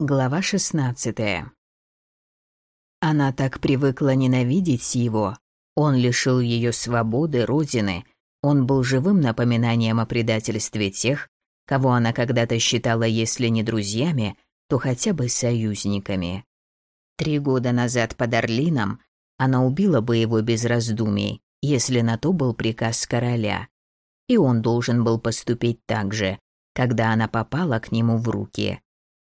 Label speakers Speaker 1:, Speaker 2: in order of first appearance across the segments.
Speaker 1: Глава 16. Она так привыкла ненавидеть его. Он лишил ее свободы, родины. Он был живым напоминанием о предательстве тех, кого она когда-то считала, если не друзьями, то хотя бы союзниками. Три года назад под Орлином она убила бы его без раздумий, если на то был приказ короля. И он должен был поступить так же, когда она попала к нему в руки.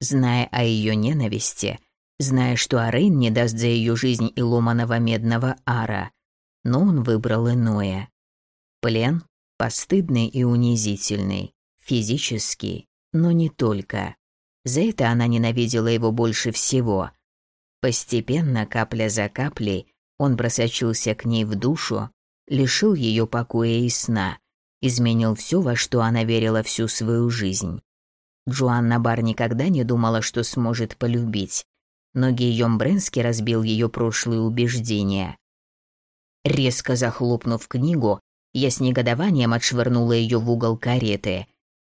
Speaker 1: Зная о ее ненависти, зная, что Арейн не даст за ее жизнь и ломаного медного ара, но он выбрал иное. Плен постыдный и унизительный, физический, но не только. За это она ненавидела его больше всего. Постепенно, капля за каплей, он просочился к ней в душу, лишил ее покоя и сна, изменил все, во что она верила всю свою жизнь. Джоанна Бар никогда не думала, что сможет полюбить, но Гийом Бренски разбил ее прошлые убеждения. Резко захлопнув книгу, я с негодованием отшвырнула ее в угол кареты.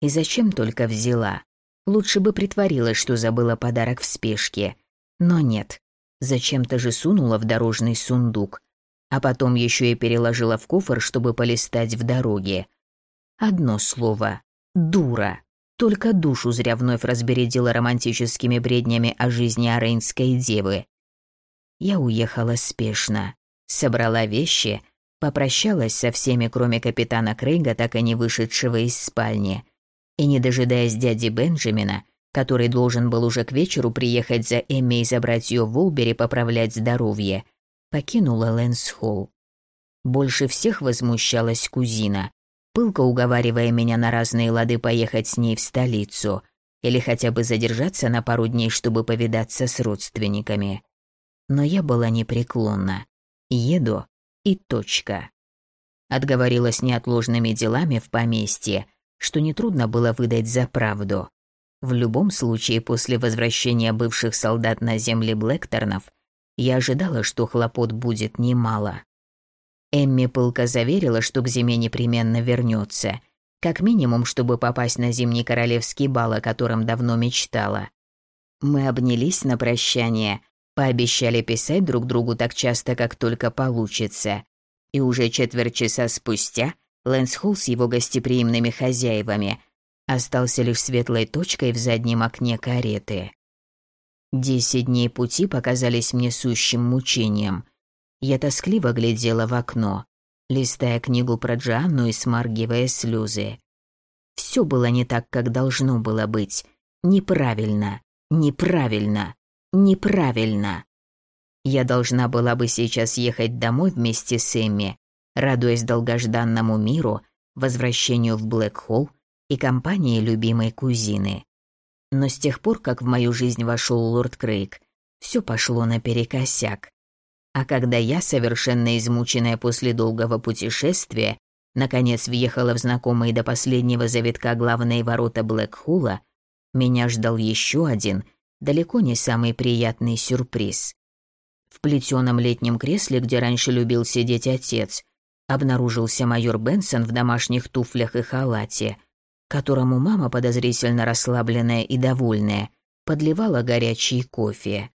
Speaker 1: И зачем только взяла? Лучше бы притворилась, что забыла подарок в спешке. Но нет, зачем-то же сунула в дорожный сундук, а потом еще и переложила в кофр, чтобы полистать в дороге. Одно слово – дура. Только душу зря вновь разбередила романтическими бреднями о жизни арейнской девы. Я уехала спешно, собрала вещи, попрощалась со всеми, кроме капитана Крейга, так и не вышедшего из спальни, и, не дожидаясь дяди Бенджамина, который должен был уже к вечеру приехать за Эмми и забрать ее в Улбери поправлять здоровье, покинула Лэнс-Холл. Больше всех возмущалась кузина, пылко уговаривая меня на разные лады поехать с ней в столицу или хотя бы задержаться на пару дней, чтобы повидаться с родственниками. Но я была непреклонна. Еду и точка. Отговорилась неотложными делами в поместье, что нетрудно было выдать за правду. В любом случае, после возвращения бывших солдат на земли Блэкторнов, я ожидала, что хлопот будет немало. Эмми пылко заверила, что к зиме непременно вернется, как минимум, чтобы попасть на зимний королевский бал, о котором давно мечтала. Мы обнялись на прощание, пообещали писать друг другу так часто, как только получится. И уже четверть часа спустя Лэнс Холл с его гостеприимными хозяевами остался лишь светлой точкой в заднем окне кареты. Десять дней пути показались мне сущим мучением – я тоскливо глядела в окно, листая книгу про Джанну и смаргивая слезы. Все было не так, как должно было быть. Неправильно, неправильно, неправильно. Я должна была бы сейчас ехать домой вместе с Эмми, радуясь долгожданному миру, возвращению в Блэкхолл и компании любимой кузины. Но с тех пор, как в мою жизнь вошел лорд Крейг, все пошло наперекосяк. А когда я, совершенно измученная после долгого путешествия, наконец въехала в знакомые до последнего завитка главные ворота Блэкхула, меня ждал еще один, далеко не самый приятный сюрприз. В плетеном летнем кресле, где раньше любил сидеть отец, обнаружился майор Бенсон в домашних туфлях и халате, которому мама, подозрительно расслабленная и довольная, подливала горячий кофе.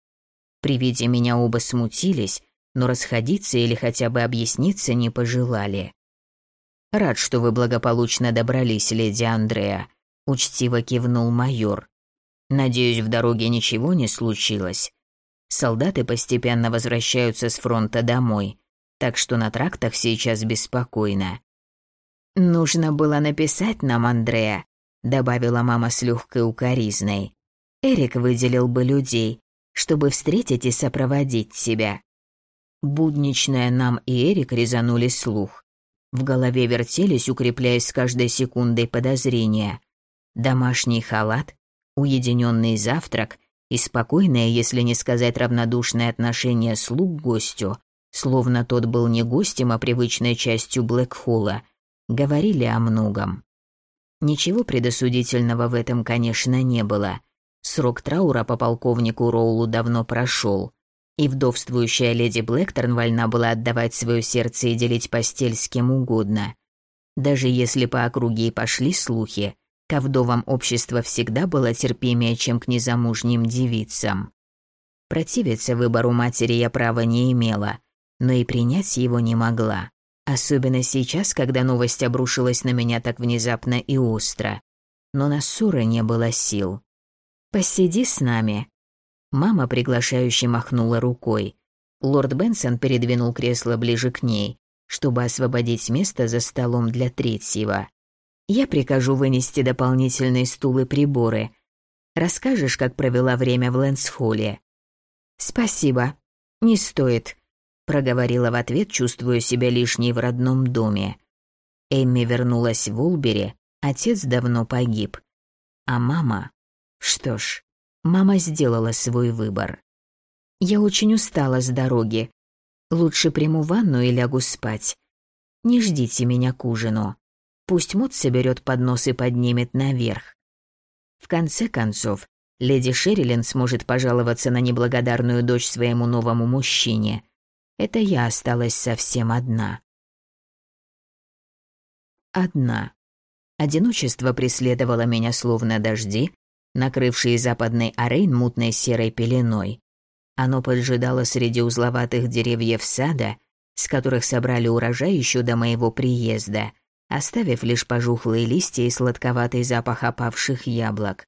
Speaker 1: При виде меня оба смутились, но расходиться или хотя бы объясниться не пожелали. «Рад, что вы благополучно добрались, леди Андреа», — учтиво кивнул майор. «Надеюсь, в дороге ничего не случилось. Солдаты постепенно возвращаются с фронта домой, так что на трактах сейчас беспокойно». «Нужно было написать нам, Андреа», — добавила мама с легкой укоризной. «Эрик выделил бы людей, чтобы встретить и сопроводить тебя. Будничная нам и Эрик резанули слух. В голове вертелись, укрепляясь с каждой секундой подозрения. Домашний халат, уединенный завтрак и спокойное, если не сказать равнодушное отношение слуг к гостю, словно тот был не гостем, а привычной частью Блэкхолла, говорили о многом. Ничего предосудительного в этом, конечно, не было. Срок траура по полковнику Роулу давно прошел и вдовствующая леди Блэкторн вольна была отдавать свое сердце и делить постель с кем угодно. Даже если по округе и пошли слухи, Ко вдовам общество всегда было терпимее, чем к незамужним девицам. Противиться выбору матери я права не имела, но и принять его не могла. Особенно сейчас, когда новость обрушилась на меня так внезапно и остро. Но на ссоры не было сил. «Посиди с нами». Мама приглашающе махнула рукой. Лорд Бенсон передвинул кресло ближе к ней, чтобы освободить место за столом для третьего. «Я прикажу вынести дополнительные стулы и приборы. Расскажешь, как провела время в Лэнсхолле?» «Спасибо. Не стоит проговорила в ответ, чувствуя себя лишней в родном доме. Эмми вернулась в Улбери, отец давно погиб. А мама... Что ж, мама сделала свой выбор. Я очень устала с дороги. Лучше приму ванну и лягу спать. Не ждите меня к ужину. Пусть Мот соберет поднос и поднимет наверх. В конце концов, леди Шерилин сможет пожаловаться на неблагодарную дочь своему новому мужчине – это я осталась совсем одна. Одна. Одиночество преследовало меня словно дожди, накрывшие западный Арейн мутной серой пеленой. Оно поджидало среди узловатых деревьев сада, с которых собрали урожай еще до моего приезда, оставив лишь пожухлые листья и сладковатый запах опавших яблок.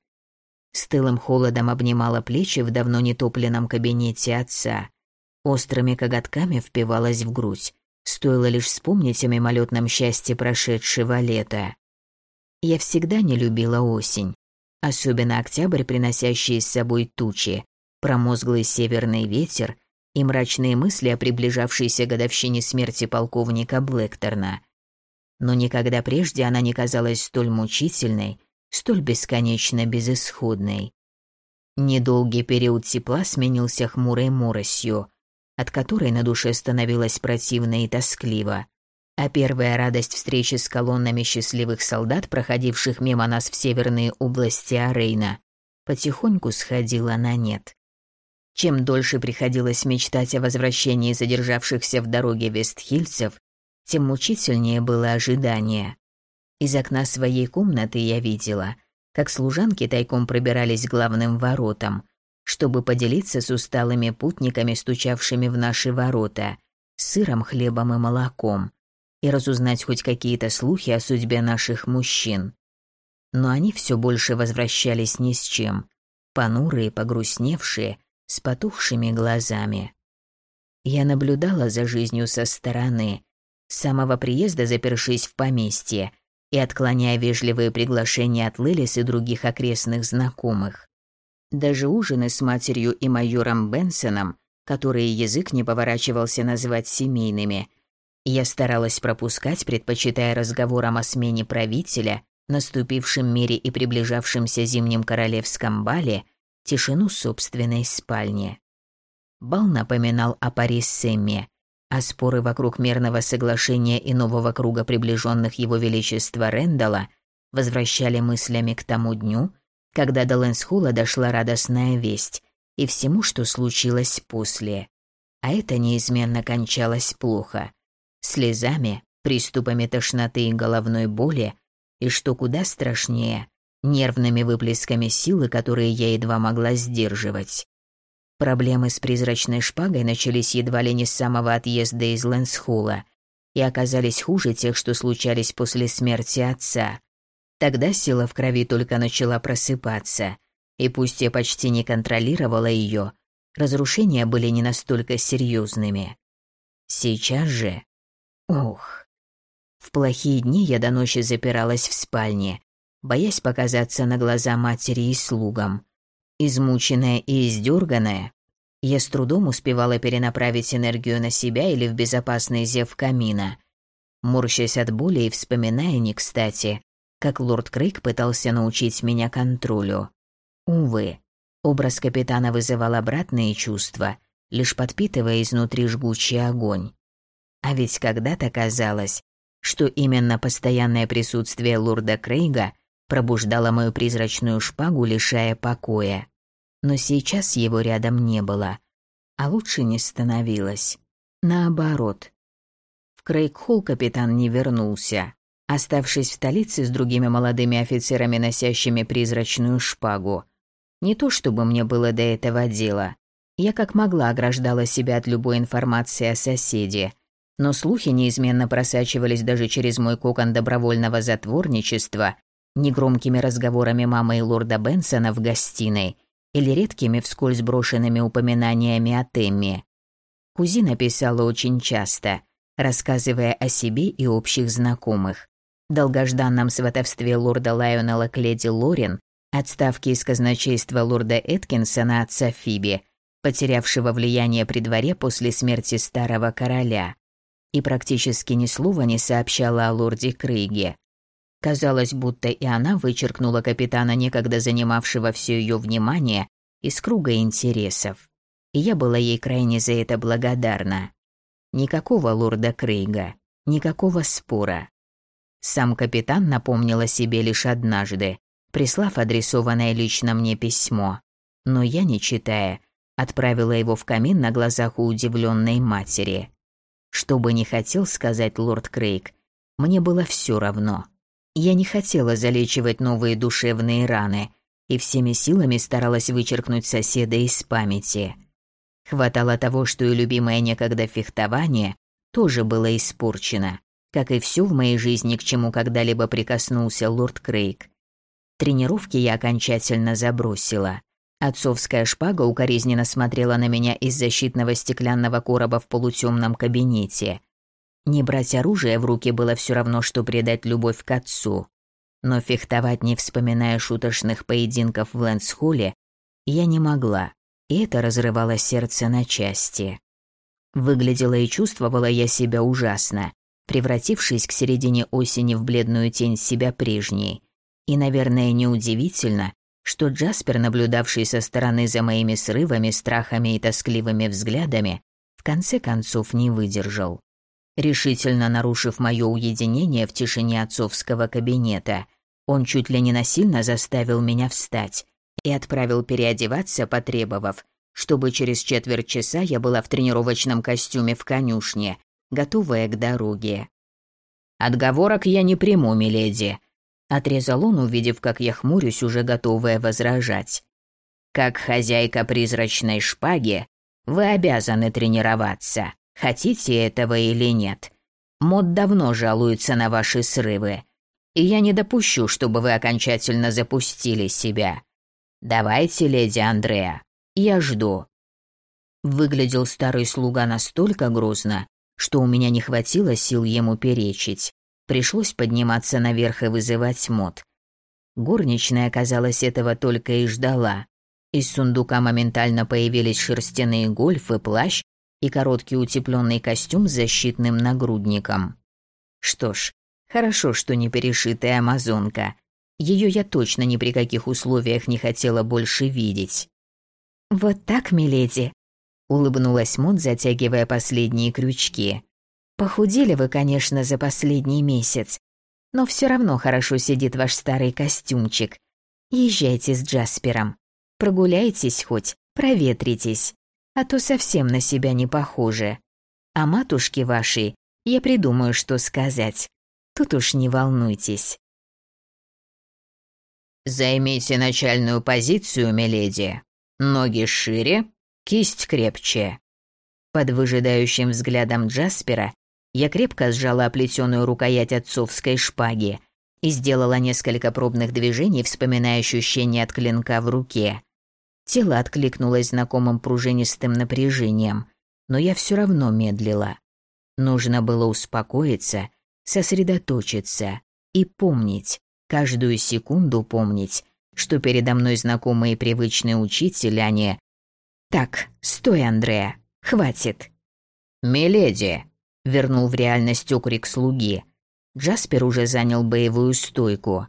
Speaker 1: Стылым холодом обнимало плечи в давно нетопленном кабинете отца острыми коготками впивалась в грудь. Стоило лишь вспомнить о мимолетном счастье прошедшего лета. Я всегда не любила осень, особенно октябрь, приносящий с собой тучи, промозглый северный ветер и мрачные мысли о приближавшейся годовщине смерти полковника Блэкторна. Но никогда прежде она не казалась столь мучительной, столь бесконечно безысходной. Недолгий период тепла сменился хмурой моросью, от которой на душе становилось противно и тоскливо. А первая радость встречи с колоннами счастливых солдат, проходивших мимо нас в северные области Арейна, потихоньку сходила на нет. Чем дольше приходилось мечтать о возвращении задержавшихся в дороге вестхильцев, тем мучительнее было ожидание. Из окна своей комнаты я видела, как служанки тайком пробирались к главным воротам, чтобы поделиться с усталыми путниками, стучавшими в наши ворота, сыром, хлебом и молоком, и разузнать хоть какие-то слухи о судьбе наших мужчин. Но они все больше возвращались ни с чем, понурые, погрустневшие, с потухшими глазами. Я наблюдала за жизнью со стороны, с самого приезда запершись в поместье и отклоняя вежливые приглашения от Лилис и других окрестных знакомых. Даже ужины с матерью и майором Бенсоном, которые язык не поворачивался назвать семейными, я старалась пропускать, предпочитая разговорам о смене правителя, наступившем мире и приближавшемся зимнем королевском бале, тишину собственной спальни. Бал напоминал о паре Сэмме, а споры вокруг мирного соглашения и нового круга приближенных его величества Рэндала возвращали мыслями к тому дню, когда до Лэнсхула дошла радостная весть и всему, что случилось после. А это неизменно кончалось плохо. Слезами, приступами тошноты и головной боли, и, что куда страшнее, нервными выплесками силы, которые я едва могла сдерживать. Проблемы с призрачной шпагой начались едва ли не с самого отъезда из Лэнсхула и оказались хуже тех, что случались после смерти отца. Тогда сила в крови только начала просыпаться, и пусть я почти не контролировала ее, разрушения были не настолько серьезными. Сейчас же... Ох... В плохие дни я до ночи запиралась в спальне, боясь показаться на глаза матери и слугам. Измученная и издерганная, я с трудом успевала перенаправить энергию на себя или в безопасный зев камина. Морщась от боли и вспоминая не кстати, как лорд Крейг пытался научить меня контролю. Увы, образ капитана вызывал обратные чувства, лишь подпитывая изнутри жгучий огонь. А ведь когда-то казалось, что именно постоянное присутствие лорда Крейга пробуждало мою призрачную шпагу, лишая покоя. Но сейчас его рядом не было, а лучше не становилось. Наоборот. В Крейг-холл капитан не вернулся. оставшись в столице с другими молодыми офицерами, носящими призрачную шпагу. Не то чтобы мне было до этого дела. Я как могла ограждала себя от любой информации о соседе, но слухи неизменно просачивались даже через мой кокон добровольного затворничества, негромкими разговорами мамы и лорда Бенсона в гостиной или редкими вскользь брошенными упоминаниями о Темме. Кузина писала очень часто, рассказывая о себе и общих знакомых. Долгожданном сватовстве лорда Лайонела к леди Лорен, отставке из казначейства лорда Эткинсона отца Фиби, потерявшего влияние при дворе после смерти старого короля, и практически ни слова не сообщала о лорде Крейге. Казалось, будто и она вычеркнула капитана, некогда занимавшего все ее внимание, из круга интересов. И я была ей крайне за это благодарна. Никакого лорда Крейга, никакого спора. Сам капитан напомнил о себе лишь однажды, прислав адресованное лично мне письмо. Но я, не читая, отправила его в камин на глазах у удивленной матери. Что бы ни хотел сказать лорд Крейг, мне было все равно. Я не хотела залечивать новые душевные раны и всеми силами старалась вычеркнуть соседа из памяти. Хватало того, что и любимое некогда фехтование тоже было испорчено, как и все в моей жизни, к чему когда-либо прикоснулся лорд Крейг. Тренировки я окончательно забросила. Отцовская шпага укоризненно смотрела на меня из защитного стеклянного короба в полутемном кабинете. Не брать оружие в руки было все равно, что предать любовь к отцу. Но фехтовать, не вспоминая шуточных поединков в Лэнсхолле, я не могла и это разрывало сердце на части. Выглядела и чувствовала я себя ужасно, превратившись к середине осени в бледную тень себя прежней. И, наверное, неудивительно, что Джаспер, наблюдавший со стороны за моими срывами, страхами и тоскливыми взглядами, в конце концов не выдержал. Решительно нарушив мое уединение в тишине отцовского кабинета, он чуть ли не насильно заставил меня встать и отправил переодеваться, потребовав, чтобы через четверть часа я была в тренировочном костюме в конюшне, готовая к дороге. «Отговорок я не приму, миледи», — отрезал он, увидев, как я хмурюсь, уже готовая возражать. «Как хозяйка призрачной шпаги, вы обязаны тренироваться, хотите этого или нет. Мод давно жалуется на ваши срывы, и я не допущу, чтобы вы окончательно запустили себя. «Давайте, леди Андреа, я жду». Выглядел старый слуга настолько грозно, что у меня не хватило сил ему перечить. Пришлось подниматься наверх и вызывать мод. Горничная, казалось, этого только и ждала. Из сундука моментально появились шерстяные гольфы, плащ и короткий утепленный костюм с защитным нагрудником. Что ж, хорошо, что не перешитая амазонка. Ее я точно ни при каких условиях не хотела больше видеть. «Вот так, миледи», — улыбнулась Мод, затягивая последние крючки. «Похудели вы, конечно, за последний месяц, но все равно хорошо сидит ваш старый костюмчик. Езжайте с Джаспером, прогуляйтесь хоть, проветритесь, а то совсем на себя не похоже. А матушке вашей я придумаю, что сказать. Тут уж не волнуйтесь».
Speaker 2: Займите начальную позицию, миледи. Ноги шире, кисть крепче.
Speaker 1: Под выжидающим взглядом Джаспера я крепко сжала оплетенную рукоять отцовской шпаги и сделала несколько пробных движений, вспоминая ощущение от клинка в руке. Тело откликнулось знакомым пружинистым напряжением, но я все равно медлила. Нужно было успокоиться, сосредоточиться и помнить, каждую секунду помнить, что передо мной знакомый и привычный учитель, а не... «Так, стой, Андреа, хватит!»
Speaker 2: «Миледи!» — вернул в реальность окрик слуги.
Speaker 1: Джаспер уже занял боевую стойку.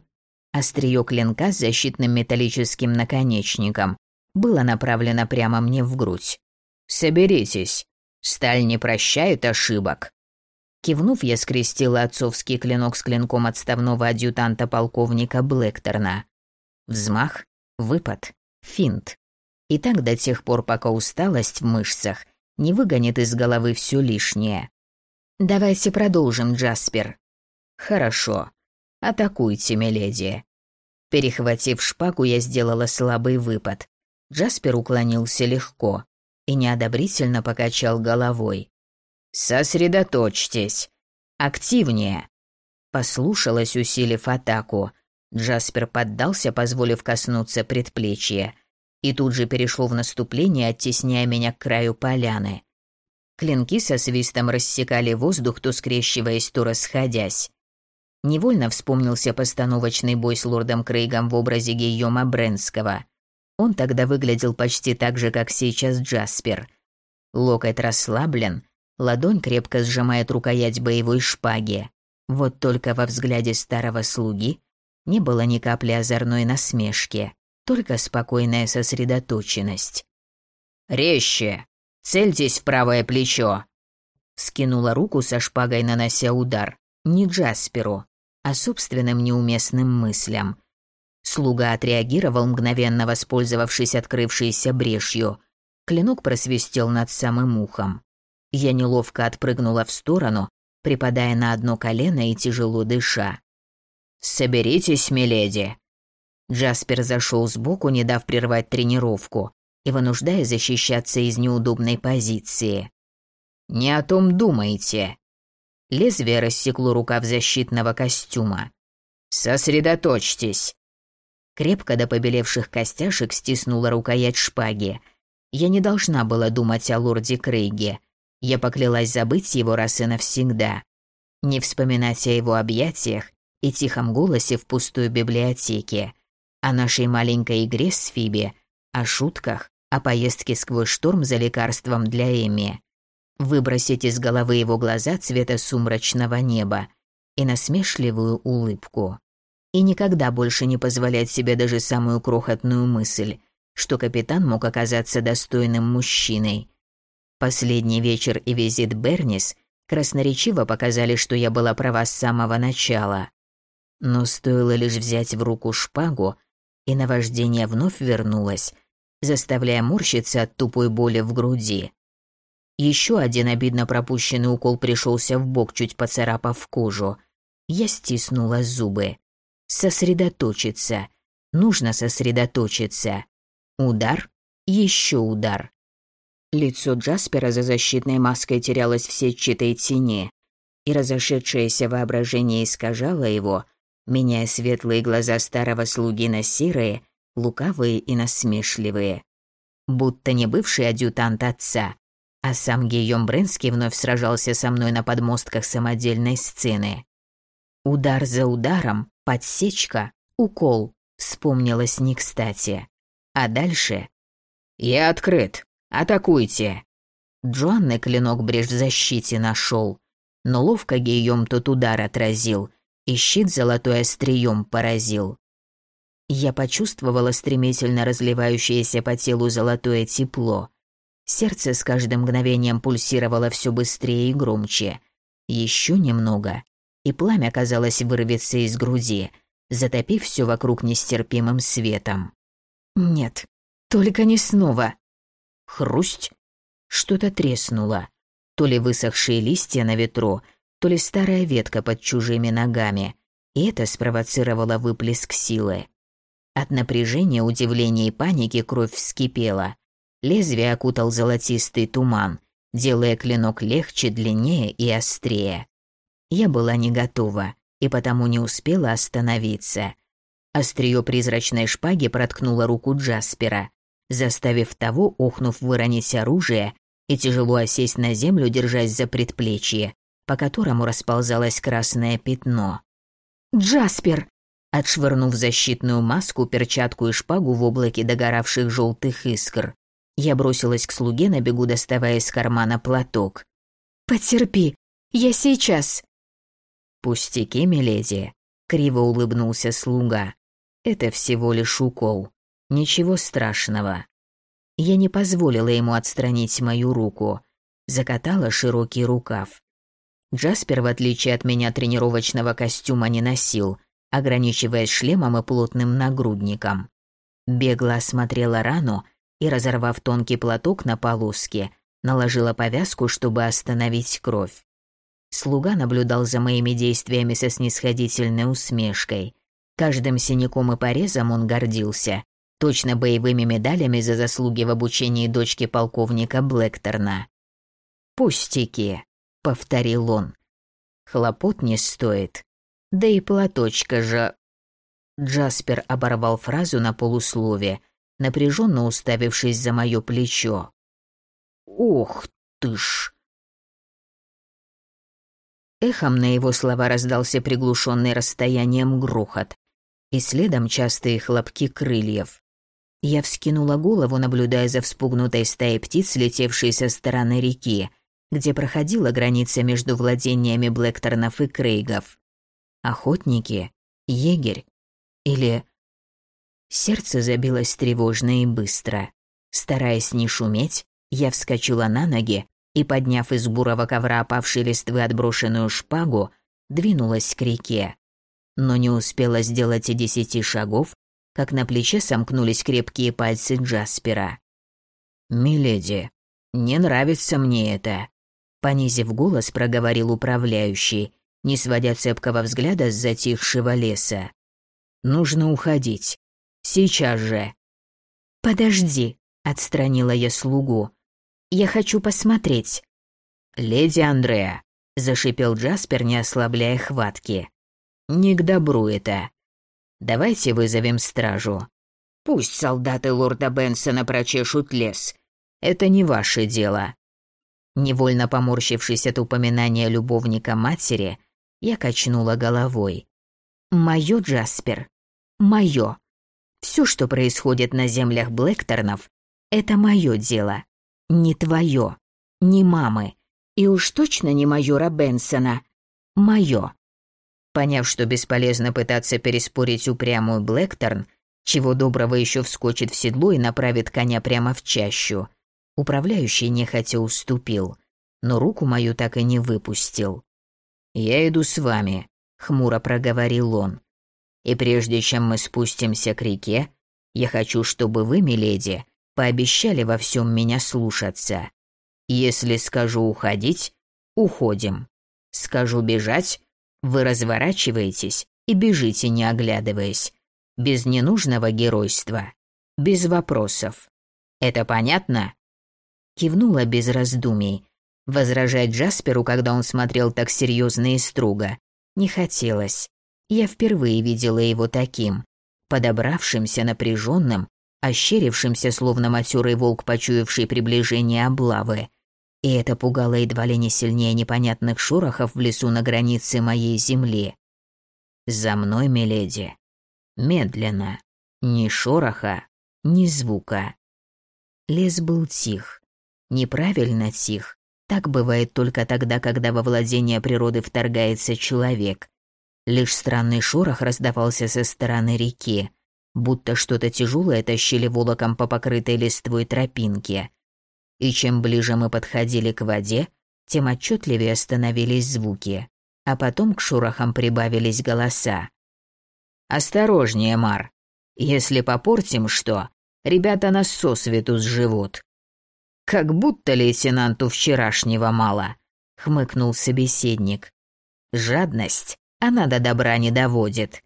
Speaker 1: Остриё клинка с защитным металлическим наконечником было направлено прямо мне в грудь.
Speaker 2: «Соберитесь. Сталь не прощает ошибок».
Speaker 1: Кивнув, я скрестила отцовский клинок с клинком отставного адъютанта полковника Блэкторна. Взмах, выпад, финт. И так до тех пор, пока усталость в мышцах не выгонит из головы все лишнее. «Давайте продолжим, Джаспер». Хорошо. Атакуйте, миледи. Перехватив шпагу, я сделала слабый выпад. Джаспер уклонился легко и неодобрительно покачал головой. «Сосредоточьтесь! Активнее!» Послушалась, усилив атаку. Джаспер поддался, позволив коснуться предплечья, и тут же перешел в наступление, оттесняя меня к краю поляны. Клинки со свистом рассекали воздух, то скрещиваясь, то расходясь. Невольно вспомнился постановочный бой с лордом Крейгом в образе Гийома Бренского. Он тогда выглядел почти так же, как сейчас Джаспер. Локоть расслаблен, ладонь крепко сжимает рукоять боевой шпаги. Вот только во взгляде старого слуги не было ни капли озорной насмешки, только спокойная сосредоточенность. «Резче! Цельтесь в правое плечо!» Скинула руку со шпагой, нанося удар. Не Джасперу, а собственным неуместным мыслям. Слуга отреагировал, мгновенно воспользовавшись открывшейся брешью. Клинок просвистел над самым ухом. Я неловко отпрыгнула в сторону, припадая на одно колено и тяжело дыша. «Соберитесь, миледи!» Джаспер зашел сбоку, не дав прервать тренировку и вынуждая защищаться из неудобной позиции. «Не о том думайте!» Лезвие рассекло рукав защитного костюма. «Сосредоточьтесь!» Крепко до побелевших костяшек стиснула рукоять шпаги. Я не должна была думать о лорде Крейге. Я поклялась забыть его раз и навсегда. Не вспоминать о его объятиях и тихом голосе в пустой библиотеке. О нашей маленькой игре с Фиби, о шутках, о поездке сквозь шторм за лекарством для Эми выбросить из головы его глаза цвета сумрачного неба и насмешливую улыбку. И никогда больше не позволять себе даже самую крохотную мысль, что капитан мог оказаться достойным мужчиной. Последний вечер и визит Бернис красноречиво показали, что я была права с самого начала. Но стоило лишь взять в руку шпагу, и наваждение вновь вернулось, заставляя морщиться от тупой боли в груди. Еще один обидно пропущенный укол пришелся в бок, чуть поцарапав кожу. Я стиснула зубы. Сосредоточиться. Нужно сосредоточиться. Удар. Еще удар. Лицо Джаспера за защитной маской терялось в сетчатой тени, и разошедшееся воображение искажало его, меняя светлые глаза старого слуги на серые, лукавые и насмешливые. Будто не бывший адъютант отца, а сам Гийом Брэнский вновь сражался со мной на подмостках самодельной сцены. Удар за ударом, подсечка, укол, вспомнилось не кстати. А дальше... «Я открыт! Атакуйте!» Джоанны клинок брешь в защите нашел, но ловко Гийом тот удар отразил и щит золотой острием поразил. Я почувствовала стремительно разливающееся по телу золотое тепло, Сердце с каждым мгновением пульсировало все быстрее и громче. Еще немного, и пламя, казалось, вырвется из груди, затопив все вокруг нестерпимым светом. «Нет, только не снова!» Хрусть! Что-то треснуло. То ли высохшие листья на ветру, то ли старая ветка под чужими ногами, и это спровоцировало выплеск силы. От напряжения, удивления и паники кровь вскипела. Лезвие окутал золотистый туман, делая клинок легче, длиннее и острее. Я была не готова и потому не успела остановиться. Острие призрачной шпаги проткнуло руку Джаспера, заставив того, охнув, выронить оружие и тяжело осесть на землю, держась за предплечье, по которому расползалось красное пятно. «Джаспер!» Отшвырнув защитную маску, перчатку и шпагу в облаке догоравших желтых искр, я бросилась к слуге на бегу, доставая из кармана платок. «Потерпи, я сейчас!» «Пустяки, миледи», — криво улыбнулся слуга. «Это всего лишь укол. Ничего страшного». Я не позволила ему отстранить мою руку. Закатала широкий рукав. Джаспер, в отличие от меня, тренировочного костюма не носил, ограничиваясь шлемом и плотным нагрудником. Бегло осмотрела рану и, разорвав тонкий платок на полоски, наложила повязку, чтобы остановить кровь. Слуга наблюдал за моими действиями со снисходительной усмешкой. Каждым синяком и порезом он гордился, точно боевыми медалями за заслуги в обучении дочки полковника Блэкторна. «Пустяки», — повторил он. «Хлопот не стоит. Да и платочка же...» Джаспер оборвал фразу на полуслове, напряженно уставившись за мое плечо. «Ух ты ж!» Эхом на его слова раздался приглушенный расстоянием грохот, и следом частые хлопки крыльев. Я вскинула голову, наблюдая за вспугнутой стаей птиц, летевшей со стороны реки, где проходила граница между владениями Блэкторнов и Крейгов. Охотники? Егерь? Или... Сердце забилось тревожно и быстро. Стараясь не шуметь, я вскочила на ноги и, подняв из бурого ковра опавшей листвы отброшенную шпагу, двинулась к реке. Но не успела сделать и десяти шагов, как на плече сомкнулись крепкие пальцы Джаспера. «Миледи, не нравится мне это», — понизив голос, проговорил управляющий, не сводя цепкого взгляда с затихшего леса. «Нужно уходить. Сейчас же». «Подожди», — отстранила я слугу. Я хочу посмотреть». «Леди Андреа», — зашипел Джаспер, не ослабляя хватки. «Не к добру это. Давайте вызовем стражу. Пусть солдаты лорда Бенсона прочешут лес. Это не ваше дело». Невольно поморщившись от упоминания любовника матери, я качнула головой. «Моё, Джаспер, моё. Все, что происходит на землях Блэкторнов, это моё дело не твое, не мамы, и уж точно не майора Бенсона. Мое. Поняв, что бесполезно пытаться переспорить упрямую Блэкторн, чего доброго еще вскочит в седло и направит коня прямо в чащу, управляющий нехотя уступил, но руку мою так и не выпустил. «Я иду с вами», — хмуро проговорил он. «И прежде чем мы спустимся к реке, я хочу, чтобы вы, миледи, пообещали во всем меня слушаться. Если скажу уходить, уходим. Скажу бежать, вы разворачиваетесь и бежите, не оглядываясь. Без ненужного геройства. Без вопросов. Это понятно? Кивнула без раздумий. Возражать Джасперу, когда он смотрел так серьезно и строго, не хотелось. Я впервые видела его таким, подобравшимся, напряженным ощерившимся, словно матерый волк, почуявший приближение облавы. И это пугало едва ли не сильнее непонятных шорохов в лесу на границе моей земли. «За мной, миледи. Медленно. Ни шороха, ни звука». Лес был тих. Неправильно тих. Так бывает только тогда, когда во владение природы вторгается человек. Лишь странный шорох раздавался со стороны реки, будто что-то тяжелое тащили волоком по покрытой листвой тропинке. И чем ближе мы подходили к воде, тем отчетливее становились звуки, а потом к шорохам прибавились голоса. «Осторожнее, Мар. Если попортим что, ребята нас сосвету сживут». «Как будто лейтенанту вчерашнего мало», — хмыкнул собеседник. «Жадность, она до добра не доводит.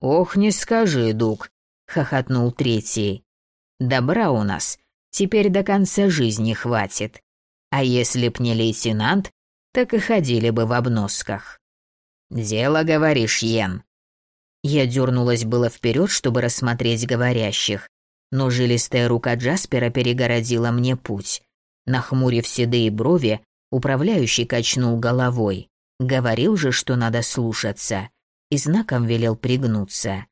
Speaker 1: «Ох, не скажи, Дуг», — хохотнул третий. «Добра у нас теперь до конца жизни хватит. А если б не лейтенант, так и ходили бы в обносках». «Дело, говоришь, Йен». Я дернулась было вперед, чтобы рассмотреть говорящих, но жилистая рука Джаспера перегородила мне путь. Нахмурив седые брови, управляющий качнул головой. Говорил же, что надо слушаться и знаком велел пригнуться.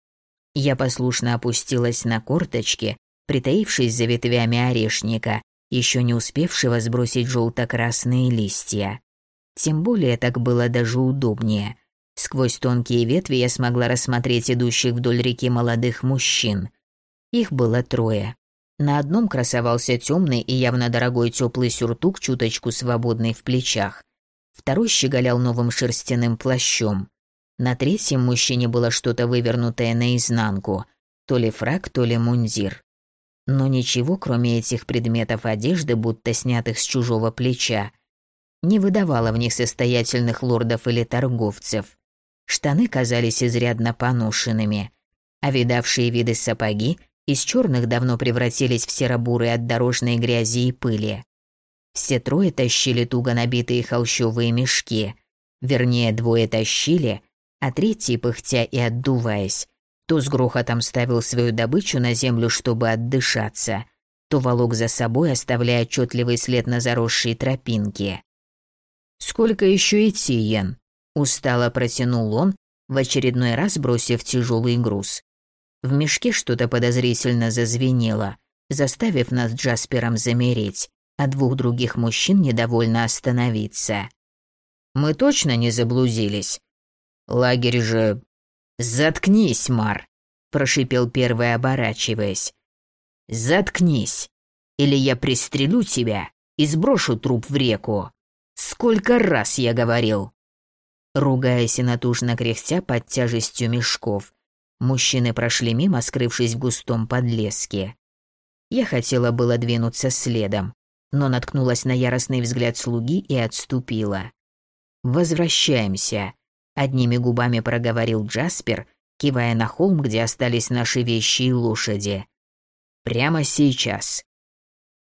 Speaker 1: Я послушно опустилась на корточки, притаившись за ветвями орешника, еще не успевшего сбросить желто-красные листья. Тем более так было даже удобнее. Сквозь тонкие ветви я смогла рассмотреть идущих вдоль реки молодых мужчин. Их было трое. На одном красовался темный и явно дорогой теплый сюртук, чуточку свободный в плечах. Второй щеголял новым шерстяным плащом. На третьем мужчине было что-то вывернутое наизнанку, то ли фрак, то ли мундир. Но ничего, кроме этих предметов одежды, будто снятых с чужого плеча, не выдавала в них состоятельных лордов или торговцев. Штаны казались изрядно поношенными, а видавшие виды сапоги из черных давно превратились в серо-бурые от дорожной грязи и пыли. Все трое тащили туго набитые холщовые мешки. Вернее, двое тащили, а третий, пыхтя и отдуваясь, то с грохотом ставил свою добычу на землю, чтобы отдышаться, то волок за собой, оставляя отчетливый след на заросшей тропинке. «Сколько еще идти, Йен?» – устало протянул он, в очередной раз бросив тяжелый груз. В мешке что-то подозрительно зазвенело, заставив нас Джаспером замереть, а двух других мужчин недовольно остановиться. «Мы точно не заблудились?» «Лагерь же «Заткнись, Мар!» – прошипел первый, оборачиваясь. «Заткнись, или я пристрелю тебя и сброшу труп в реку. Сколько раз я говорил!» Ругаясь и натужно кряхтя под тяжестью мешков, мужчины прошли мимо, скрывшись в густом подлеске. Я хотела было двинуться следом, но наткнулась на яростный взгляд слуги и отступила. «Возвращаемся», Одними губами проговорил Джаспер, кивая на холм, где остались наши вещи и лошади. Прямо сейчас.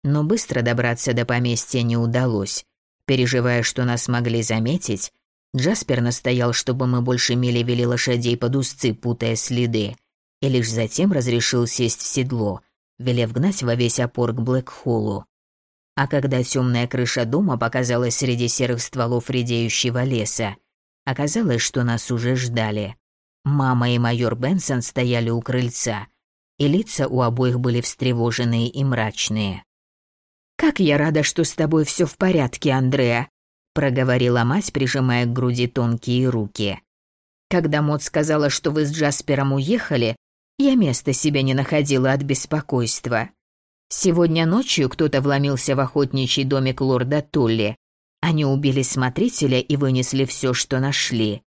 Speaker 1: Но быстро добраться до поместья не удалось. Переживая, что нас могли заметить, Джаспер настоял, чтобы мы больше мили вели лошадей под узцы, путая следы, и лишь затем разрешил сесть в седло, велев гнать во весь опор к Блэкхоллу. А когда темная крыша дома показалась среди серых стволов редеющего леса, Оказалось, что нас уже ждали. Мама и майор Бенсон стояли у крыльца, и лица у обоих были встревоженные и мрачные. «Как я рада, что с тобой все в порядке, Андреа», проговорила мать, прижимая к груди тонкие руки. «Когда Мот сказала, что вы с Джаспером уехали, я места себе не находила от беспокойства. Сегодня ночью кто-то вломился в охотничий домик лорда Толли, они убили смотрителя и вынесли все, что нашли.